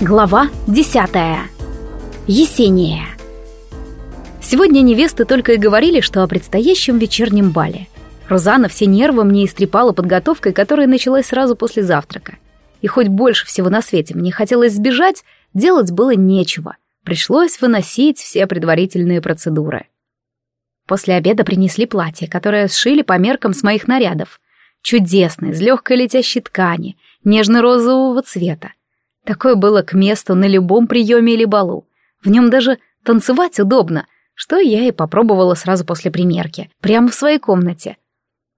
Глава десятая. Есения. Сегодня невесты только и говорили, что о предстоящем вечернем бале. Розана все нервы мне истрепала подготовкой, которая началась сразу после завтрака. И хоть больше всего на свете мне хотелось сбежать, делать было нечего. Пришлось выносить все предварительные процедуры. После обеда принесли платье, которое сшили по меркам с моих нарядов. Чудесное, из легкой летящей ткани, нежно-розового цвета. Такое было к месту на любом приеме или балу. В нем даже танцевать удобно, что я и попробовала сразу после примерки, прямо в своей комнате.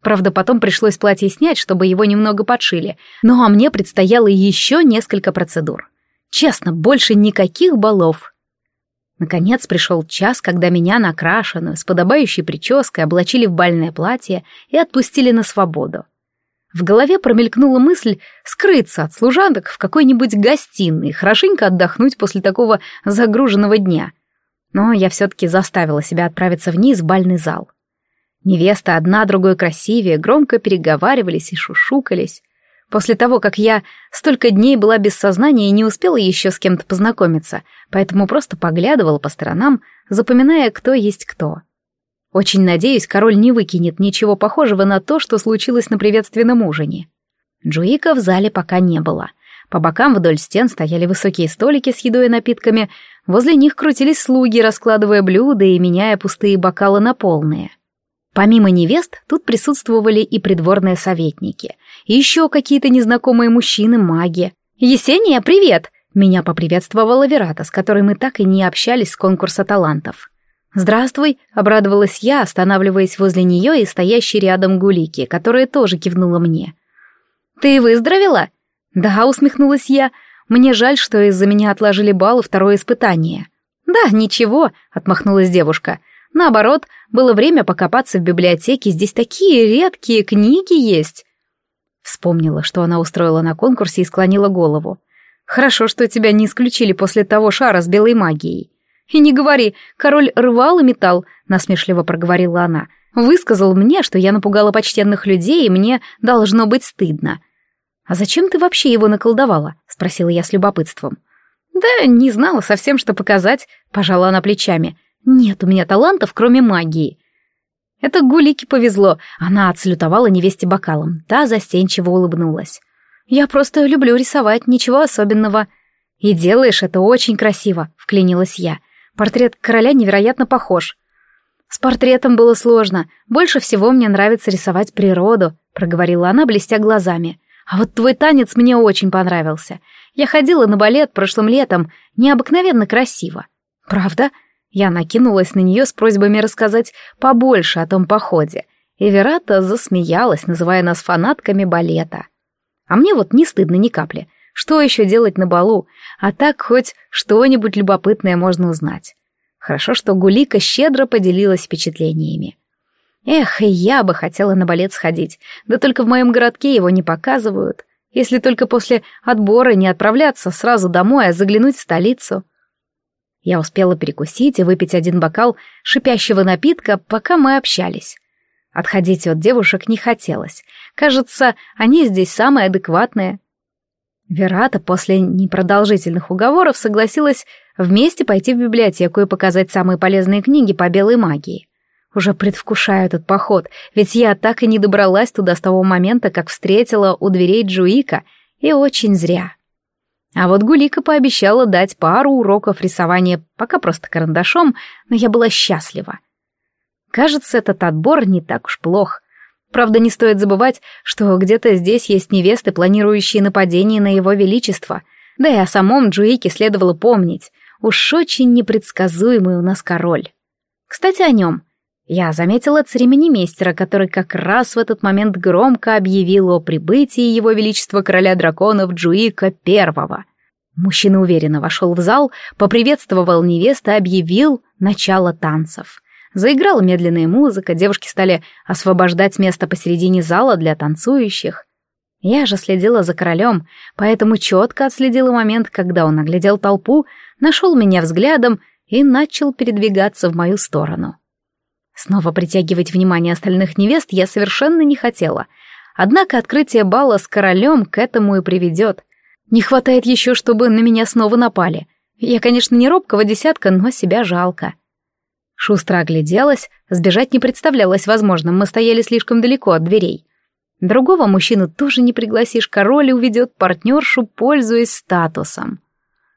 Правда, потом пришлось платье снять, чтобы его немного подшили, ну а мне предстояло еще несколько процедур. Честно, больше никаких балов. Наконец пришел час, когда меня накрашенную, с подобающей прической облачили в бальное платье и отпустили на свободу. В голове промелькнула мысль скрыться от служанок в какой-нибудь гостиной, хорошенько отдохнуть после такого загруженного дня. Но я все-таки заставила себя отправиться вниз в бальный зал. Невеста одна другой красивее, громко переговаривались и шушукались. После того, как я столько дней была без сознания и не успела еще с кем-то познакомиться, поэтому просто поглядывала по сторонам, запоминая, кто есть кто. Очень надеюсь, король не выкинет ничего похожего на то, что случилось на приветственном ужине. Джуика в зале пока не было. По бокам вдоль стен стояли высокие столики с едой и напитками, возле них крутились слуги, раскладывая блюда и меняя пустые бокалы на полные. Помимо невест, тут присутствовали и придворные советники, и еще какие-то незнакомые мужчины-маги. «Есения, привет!» Меня поприветствовала Верата, с которой мы так и не общались с конкурса талантов. «Здравствуй», — обрадовалась я, останавливаясь возле нее и стоящей рядом Гулики, которая тоже кивнула мне. «Ты выздоровела?» «Да», — усмехнулась я. «Мне жаль, что из-за меня отложили бал и второе испытание». «Да, ничего», — отмахнулась девушка. «Наоборот, было время покопаться в библиотеке, здесь такие редкие книги есть». Вспомнила, что она устроила на конкурсе и склонила голову. «Хорошо, что тебя не исключили после того шара с белой магией». «И не говори, король рвал и металл», — насмешливо проговорила она. «Высказал мне, что я напугала почтенных людей, и мне должно быть стыдно». «А зачем ты вообще его наколдовала?» — спросила я с любопытством. «Да не знала совсем, что показать», — пожала она плечами. «Нет у меня талантов, кроме магии». Это Гулике повезло, она отслютовала невесте бокалом, та застенчиво улыбнулась. «Я просто люблю рисовать, ничего особенного». «И делаешь это очень красиво», — вклинилась я. Портрет короля невероятно похож. С портретом было сложно. Больше всего мне нравится рисовать природу, проговорила она, блестя глазами. А вот твой танец мне очень понравился. Я ходила на балет прошлым летом, необыкновенно красиво. Правда? Я накинулась на нее с просьбами рассказать побольше о том походе. И Верата засмеялась, называя нас фанатками балета. А мне вот не стыдно ни капли. Что еще делать на балу? А так хоть что-нибудь любопытное можно узнать. Хорошо, что Гулика щедро поделилась впечатлениями. Эх, и я бы хотела на балет сходить, да только в моем городке его не показывают. Если только после отбора не отправляться сразу домой, а заглянуть в столицу. Я успела перекусить и выпить один бокал шипящего напитка, пока мы общались. Отходить от девушек не хотелось. Кажется, они здесь самые адекватные. Верата после непродолжительных уговоров согласилась вместе пойти в библиотеку и показать самые полезные книги по белой магии. Уже предвкушаю этот поход, ведь я так и не добралась туда с того момента, как встретила у дверей Джуика, и очень зря. А вот Гулика пообещала дать пару уроков рисования, пока просто карандашом, но я была счастлива. Кажется, этот отбор не так уж плох — Правда, не стоит забывать, что где-то здесь есть невесты, планирующие нападение на его величество. Да и о самом Джуике следовало помнить. Уж очень непредсказуемый у нас король. Кстати, о нем. Я заметила церемонимейстера, который как раз в этот момент громко объявил о прибытии его величества короля драконов Джуика Первого. Мужчина уверенно вошел в зал, поприветствовал невесту и объявил начало танцев — Заиграла медленная музыка, девушки стали освобождать место посередине зала для танцующих. Я же следила за королем, поэтому четко отследила момент, когда он оглядел толпу, нашел меня взглядом и начал передвигаться в мою сторону. Снова притягивать внимание остальных невест я совершенно не хотела, однако открытие бала с королем к этому и приведет. Не хватает еще, чтобы на меня снова напали. Я, конечно, не робкого десятка, но себя жалко. Шустро огляделась, сбежать не представлялось возможным, мы стояли слишком далеко от дверей. Другого мужчину тоже не пригласишь, король уведет партнершу, пользуясь статусом.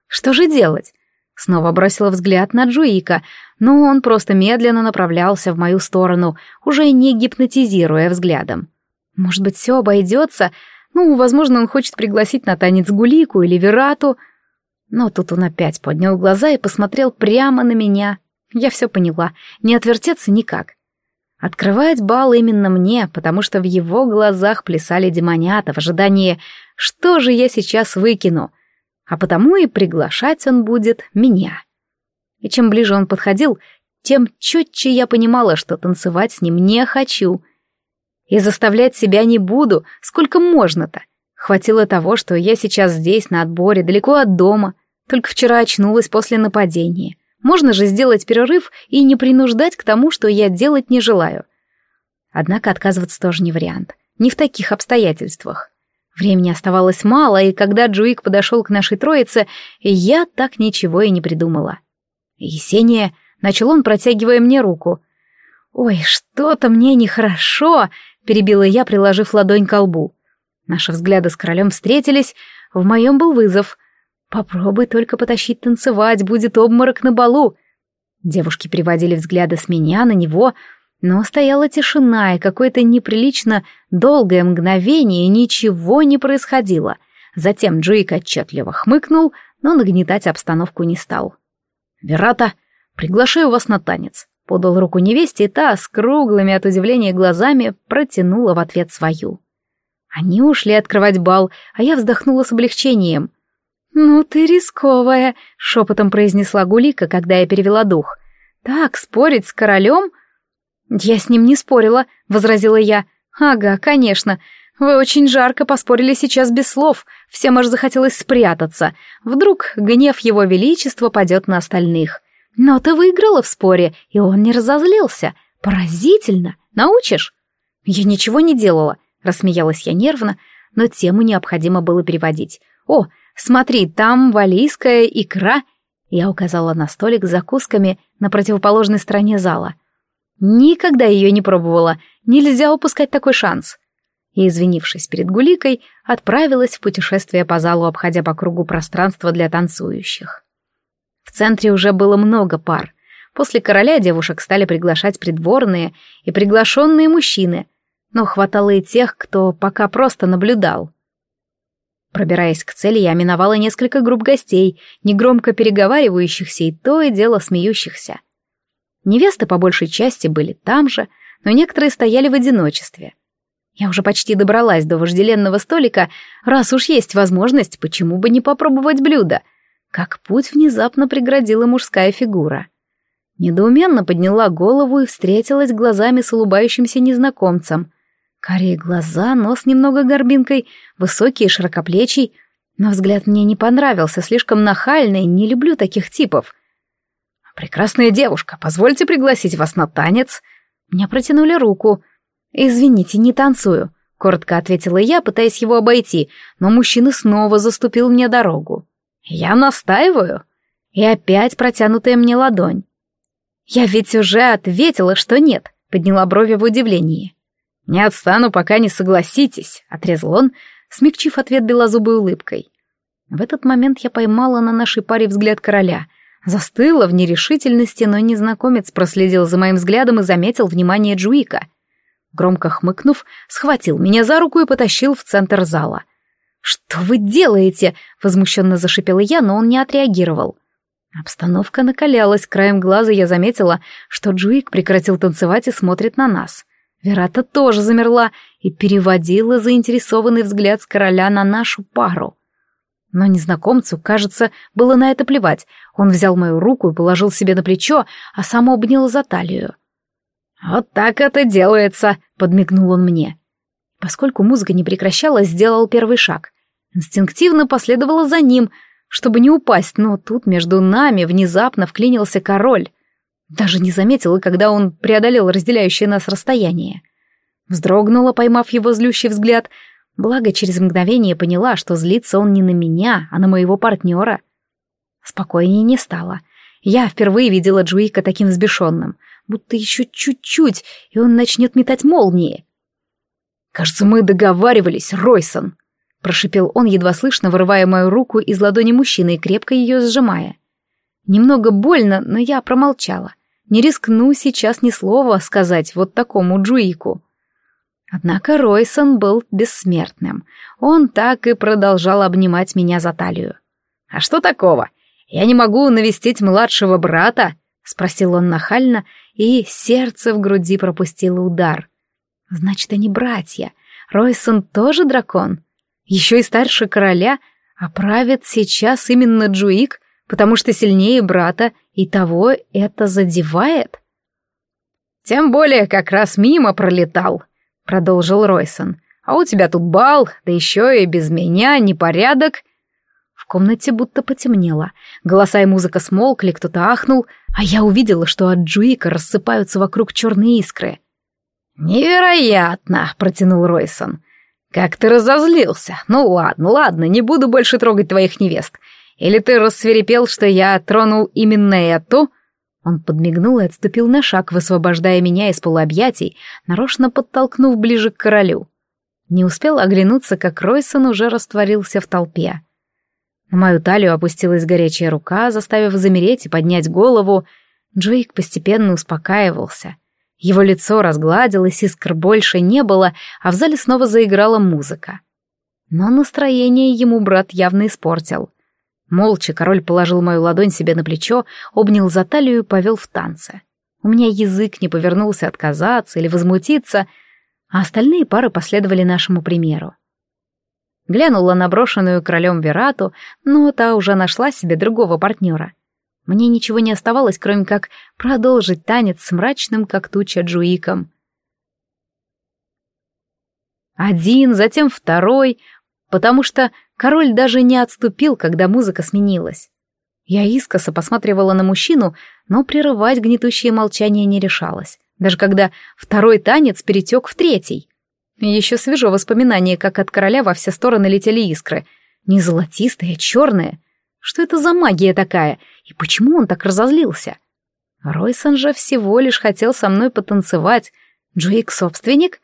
Что же делать? Снова бросила взгляд на Джуика, но он просто медленно направлялся в мою сторону, уже не гипнотизируя взглядом. Может быть, все обойдется? Ну, возможно, он хочет пригласить на танец Гулику или Верату. Но тут он опять поднял глаза и посмотрел прямо на меня. Я все поняла, не отвертеться никак. Открывать бал именно мне, потому что в его глазах плясали демонята в ожидании, что же я сейчас выкину, а потому и приглашать он будет меня. И чем ближе он подходил, тем четче я понимала, что танцевать с ним не хочу. И заставлять себя не буду, сколько можно-то. Хватило того, что я сейчас здесь, на отборе, далеко от дома, только вчера очнулась после нападения. Можно же сделать перерыв и не принуждать к тому, что я делать не желаю. Однако отказываться тоже не вариант. Не в таких обстоятельствах. Времени оставалось мало, и когда Джуик подошел к нашей троице, я так ничего и не придумала. «Есения», — начал он, протягивая мне руку. «Ой, что-то мне нехорошо», — перебила я, приложив ладонь к лбу. Наши взгляды с королем встретились, в моем был вызов. Попробуй только потащить танцевать, будет обморок на балу. Девушки приводили взгляды с меня на него, но стояла тишина, и какое-то неприлично долгое мгновение ничего не происходило. Затем Джейк отчетливо хмыкнул, но нагнетать обстановку не стал. «Верата, приглашаю вас на танец», — подал руку невесте, и та с круглыми от удивления глазами протянула в ответ свою. Они ушли открывать бал, а я вздохнула с облегчением — «Ну ты рисковая», — шепотом произнесла Гулика, когда я перевела дух. «Так, спорить с королем?» «Я с ним не спорила», — возразила я. «Ага, конечно. Вы очень жарко поспорили сейчас без слов. Всем аж захотелось спрятаться. Вдруг гнев его величества падет на остальных. Но ты выиграла в споре, и он не разозлился. Поразительно. Научишь?» «Я ничего не делала», — рассмеялась я нервно, но тему необходимо было переводить. «О, Смотри, там валийская икра. Я указала на столик с закусками на противоположной стороне зала. Никогда ее не пробовала, нельзя упускать такой шанс. И, извинившись перед Гуликой, отправилась в путешествие по залу, обходя по кругу пространство для танцующих. В центре уже было много пар. После короля девушек стали приглашать придворные и приглашенные мужчины, но хватало и тех, кто пока просто наблюдал. Пробираясь к цели, я миновала несколько групп гостей, негромко переговаривающихся и то и дело смеющихся. Невесты по большей части были там же, но некоторые стояли в одиночестве. Я уже почти добралась до вожделенного столика, раз уж есть возможность, почему бы не попробовать блюдо, как путь внезапно преградила мужская фигура. Недоуменно подняла голову и встретилась глазами с улыбающимся незнакомцем. Карие глаза, нос немного горбинкой, высокий и широкоплечий. Но взгляд мне не понравился, слишком нахальный, не люблю таких типов. «Прекрасная девушка, позвольте пригласить вас на танец». Мне протянули руку. «Извините, не танцую», — коротко ответила я, пытаясь его обойти, но мужчина снова заступил мне дорогу. «Я настаиваю». И опять протянутая мне ладонь. «Я ведь уже ответила, что нет», — подняла брови в удивлении. «Не отстану, пока не согласитесь», — отрезал он, смягчив ответ белозубой улыбкой. В этот момент я поймала на нашей паре взгляд короля. Застыла в нерешительности, но незнакомец проследил за моим взглядом и заметил внимание Джуика. Громко хмыкнув, схватил меня за руку и потащил в центр зала. «Что вы делаете?» — возмущенно зашипела я, но он не отреагировал. Обстановка накалялась, краем глаза я заметила, что Джуик прекратил танцевать и смотрит на нас. Верата тоже замерла и переводила заинтересованный взгляд с короля на нашу пару. Но незнакомцу, кажется, было на это плевать. Он взял мою руку и положил себе на плечо, а сам обнял за талию. «Вот так это делается», — подмигнул он мне. Поскольку музыка не прекращалась, сделал первый шаг. Инстинктивно последовала за ним, чтобы не упасть, но тут между нами внезапно вклинился король. Даже не заметила, когда он преодолел разделяющее нас расстояние. Вздрогнула, поймав его злющий взгляд, Благо, через мгновение поняла, что злится он не на меня, а на моего партнера. Спокойнее не стало. Я впервые видела Джуика таким взбешенным, будто еще чуть-чуть, и он начнет метать молнии. «Кажется, мы договаривались, Ройсон», — прошипел он, едва слышно, вырывая мою руку из ладони мужчины и крепко ее сжимая. Немного больно, но я промолчала. Не рискну сейчас ни слова сказать вот такому Джуику. Однако Ройсон был бессмертным. Он так и продолжал обнимать меня за талию. «А что такого? Я не могу навестить младшего брата?» — спросил он нахально, и сердце в груди пропустило удар. «Значит, они братья. Ройсон тоже дракон? Еще и старше короля, а правит сейчас именно Джуик, потому что сильнее брата, и того это задевает?» «Тем более как раз мимо пролетал», — продолжил Ройсон. «А у тебя тут бал, да еще и без меня непорядок». В комнате будто потемнело. Голоса и музыка смолкли, кто-то ахнул, а я увидела, что от Джуика рассыпаются вокруг черные искры. «Невероятно!» — протянул Ройсон. «Как ты разозлился! Ну ладно, ладно, не буду больше трогать твоих невест. Или ты рассверепел, что я тронул именно эту?» Он подмигнул и отступил на шаг, высвобождая меня из полуобъятий, нарочно подтолкнув ближе к королю. Не успел оглянуться, как Ройсон уже растворился в толпе. На мою талию опустилась горячая рука, заставив замереть и поднять голову. Джейк постепенно успокаивался. Его лицо разгладилось, искр больше не было, а в зале снова заиграла музыка. Но настроение ему брат явно испортил. Молча король положил мою ладонь себе на плечо, обнял за талию и повел в танце. У меня язык не повернулся отказаться или возмутиться, а остальные пары последовали нашему примеру. Глянула на брошенную королем Верату, но та уже нашла себе другого партнера. Мне ничего не оставалось, кроме как продолжить танец с мрачным, как туча, Джуиком. Один, затем второй, потому что Король даже не отступил, когда музыка сменилась. Я искоса посматривала на мужчину, но прерывать гнетущее молчание не решалась, даже когда второй танец перетек в третий. Еще свежо воспоминание, как от короля во все стороны летели искры. Не золотистые, а черные. Что это за магия такая? И почему он так разозлился? Ройсон же всего лишь хотел со мной потанцевать. Джейк собственник?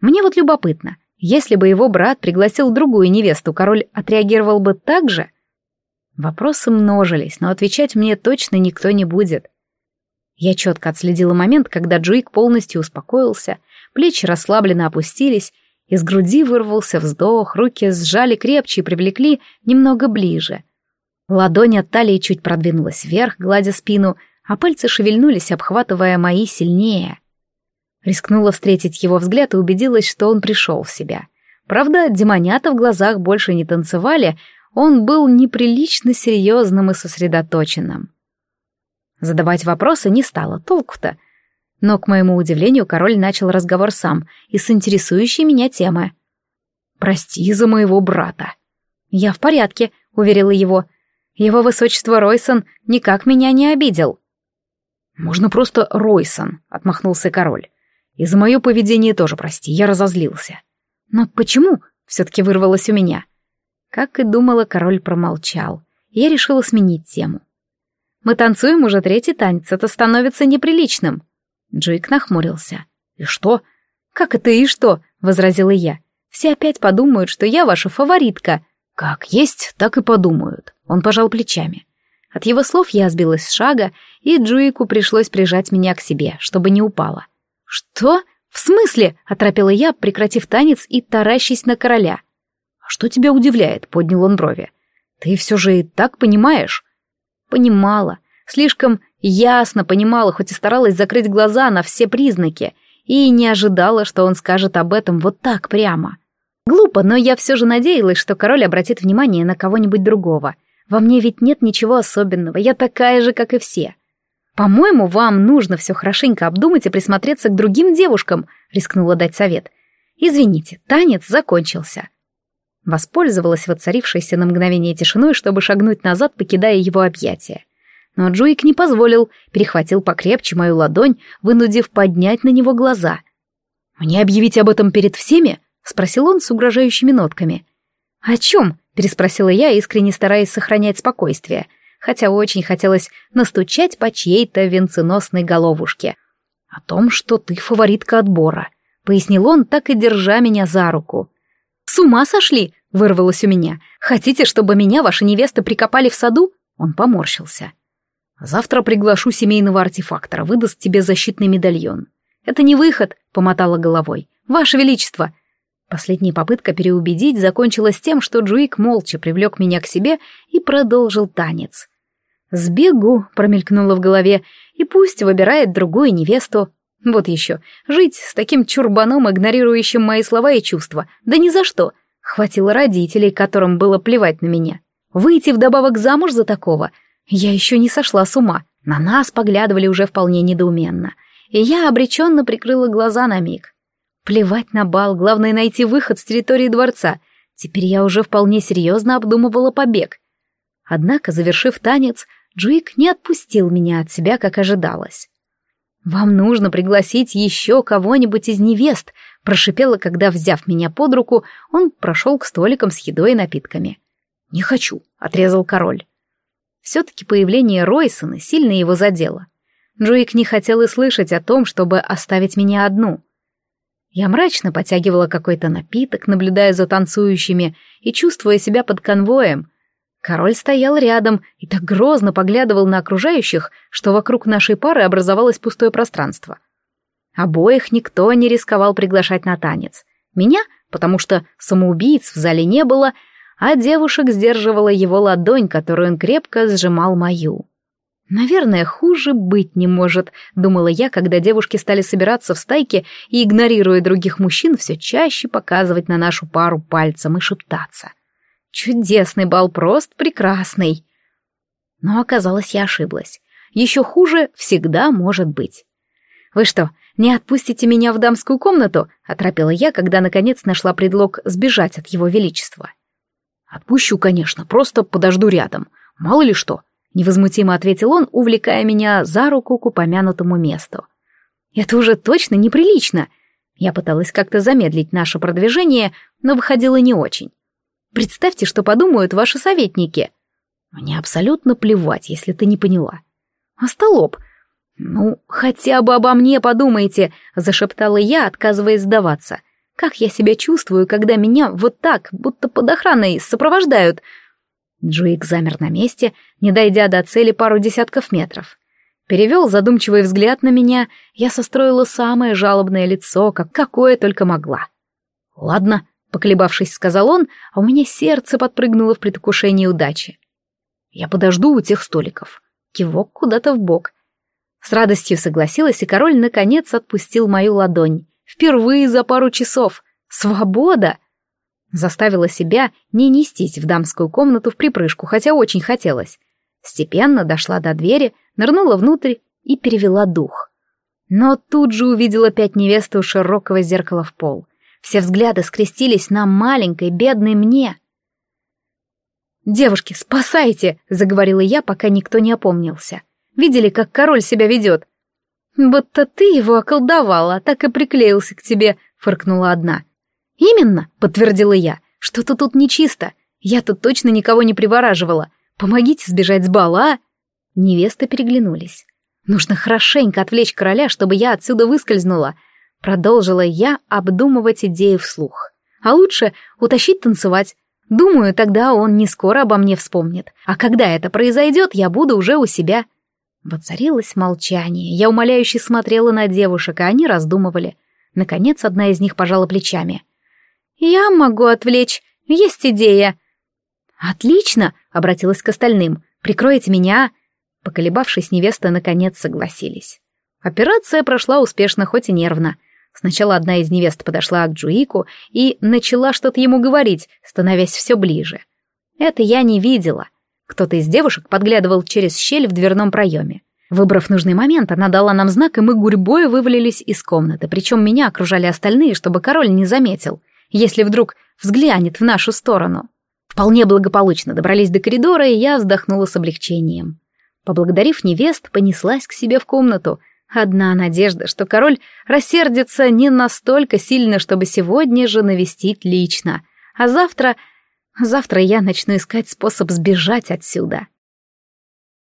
Мне вот любопытно, если бы его брат пригласил другую невесту, король отреагировал бы так же? Вопросы множились, но отвечать мне точно никто не будет. Я четко отследила момент, когда Джуик полностью успокоился, плечи расслабленно опустились, из груди вырвался вздох, руки сжали крепче и привлекли немного ближе. Ладонь от талии чуть продвинулась вверх, гладя спину, а пальцы шевельнулись, обхватывая мои сильнее. Рискнула встретить его взгляд и убедилась, что он пришел в себя. Правда, демонята в глазах больше не танцевали, он был неприлично серьезным и сосредоточенным. Задавать вопросы не стало, толку-то. Но, к моему удивлению, король начал разговор сам и с интересующей меня темы. «Прости за моего брата». «Я в порядке», — уверила его. «Его высочество Ройсон никак меня не обидел». «Можно просто Ройсон», — отмахнулся король. И за мое поведение тоже прости, я разозлился. Но почему? Все-таки вырвалось у меня. Как и думала, король промолчал. Я решила сменить тему. Мы танцуем уже третий танец, это становится неприличным. Джейк нахмурился. И что? Как это и что? возразила я. Все опять подумают, что я ваша фаворитка. Как есть, так и подумают. Он пожал плечами. От его слов я сбилась с шага, и Джуику пришлось прижать меня к себе, чтобы не упала. «Что? В смысле?» — оторопела я, прекратив танец и таращись на короля. «А что тебя удивляет?» — поднял он брови. «Ты все же и так понимаешь?» «Понимала. Слишком ясно понимала, хоть и старалась закрыть глаза на все признаки, и не ожидала, что он скажет об этом вот так прямо. Глупо, но я все же надеялась, что король обратит внимание на кого-нибудь другого. Во мне ведь нет ничего особенного, я такая же, как и все. «По-моему, вам нужно все хорошенько обдумать и присмотреться к другим девушкам», — рискнула дать совет. «Извините, танец закончился». Воспользовалась воцарившейся на мгновение тишиной, чтобы шагнуть назад, покидая его объятия. Но Джуик не позволил, перехватил покрепче мою ладонь, вынудив поднять на него глаза. «Мне объявить об этом перед всеми?» — спросил он с угрожающими нотками. «О чем?» — переспросила я, искренне стараясь сохранять спокойствие, хотя очень хотелось настучать по чьей-то венценосной головушке. «О том, что ты фаворитка отбора», — пояснил он, так и держа меня за руку. «С ума сошли?» — вырвалось у меня. «Хотите, чтобы меня ваши невесты прикопали в саду?» Он поморщился. «Завтра приглашу семейного артефактора, выдаст тебе защитный медальон». «Это не выход», — помотала головой. «Ваше Величество!» Последняя попытка переубедить закончилась тем, что Джуик молча привлек меня к себе и продолжил танец. «Сбегу», — промелькнуло в голове, — «и пусть выбирает другую невесту». Вот еще, жить с таким чурбаном, игнорирующим мои слова и чувства, да ни за что. Хватило родителей, которым было плевать на меня. Выйти вдобавок замуж за такого? Я еще не сошла с ума. На нас поглядывали уже вполне недоуменно. И я обреченно прикрыла глаза на миг. Плевать на бал, главное найти выход с территории дворца. Теперь я уже вполне серьезно обдумывала побег. Однако, завершив танец, Джуик не отпустил меня от себя, как ожидалось. «Вам нужно пригласить еще кого-нибудь из невест», — прошипела, когда, взяв меня под руку, он прошел к столикам с едой и напитками. «Не хочу», — отрезал король. Все-таки появление Ройсона сильно его задело. Джуик не хотел и слышать о том, чтобы оставить меня одну. Я мрачно потягивала какой-то напиток, наблюдая за танцующими и чувствуя себя под конвоем. Король стоял рядом и так грозно поглядывал на окружающих, что вокруг нашей пары образовалось пустое пространство. Обоих никто не рисковал приглашать на танец. Меня, потому что самоубийц в зале не было, а девушек сдерживала его ладонь, которую он крепко сжимал мою. «Наверное, хуже быть не может», — думала я, когда девушки стали собираться в стайке и, игнорируя других мужчин, все чаще показывать на нашу пару пальцем и шептаться. «Чудесный бал, просто прекрасный!» Но оказалось, я ошиблась. Еще хуже всегда может быть. «Вы что, не отпустите меня в дамскую комнату?» — оторопела я, когда наконец нашла предлог сбежать от его величества. «Отпущу, конечно, просто подожду рядом. Мало ли что», Невозмутимо ответил он, увлекая меня за руку к упомянутому месту. «Это уже точно неприлично!» Я пыталась как-то замедлить наше продвижение, но выходило не очень. «Представьте, что подумают ваши советники!» «Мне абсолютно плевать, если ты не поняла». «Остолоп!» «Ну, хотя бы обо мне подумайте!» — зашептала я, отказываясь сдаваться. «Как я себя чувствую, когда меня вот так, будто под охраной, сопровождают?» Джуик замер на месте, не дойдя до цели пару десятков метров. Перевел задумчивый взгляд на меня, я состроила самое жалобное лицо, как какое только могла. «Ладно», — поколебавшись, сказал он, а у меня сердце подпрыгнуло в предвкушении удачи. «Я подожду у тех столиков». Кивок куда-то в бок. С радостью согласилась, и король наконец отпустил мою ладонь. Впервые за пару часов. Свобода! Заставила себя не нестись в дамскую комнату в припрыжку, хотя очень хотелось. Степенно дошла до двери, нырнула внутрь и перевела дух. Но тут же увидела пять невест у широкого зеркала в пол. Все взгляды скрестились на маленькой, бедной мне. «Девушки, спасайте!» — заговорила я, пока никто не опомнился. «Видели, как король себя ведет?» «Будто ты его околдовала, так и приклеился к тебе», — фыркнула одна. «Именно», — подтвердила я, — «что-то тут нечисто. Я тут точно никого не привораживала. Помогите сбежать с бала». Невесты переглянулись. «Нужно хорошенько отвлечь короля, чтобы я отсюда выскользнула», — продолжила я обдумывать идею вслух. «А лучше утащить танцевать. Думаю, тогда он не скоро обо мне вспомнит. А когда это произойдет, я буду уже у себя». Воцарилось молчание. Я умоляюще смотрела на девушек, а они раздумывали. Наконец, одна из них пожала плечами. «Я могу отвлечь. Есть идея». «Отлично!» — обратилась к остальным. «Прикройте меня!» Поколебавшись, невесты наконец согласились. Операция прошла успешно, хоть и нервно. Сначала одна из невест подошла к Джуику и начала что-то ему говорить, становясь все ближе. Это я не видела. Кто-то из девушек подглядывал через щель в дверном проеме. Выбрав нужный момент, она дала нам знак, и мы гурьбой вывалились из комнаты, причем меня окружали остальные, чтобы король не заметил — если вдруг взглянет в нашу сторону. Вполне благополучно добрались до коридора, и я вздохнула с облегчением. Поблагодарив невест, понеслась к себе в комнату. Одна надежда, что король рассердится не настолько сильно, чтобы сегодня же навестить лично, а завтра... Завтра я начну искать способ сбежать отсюда.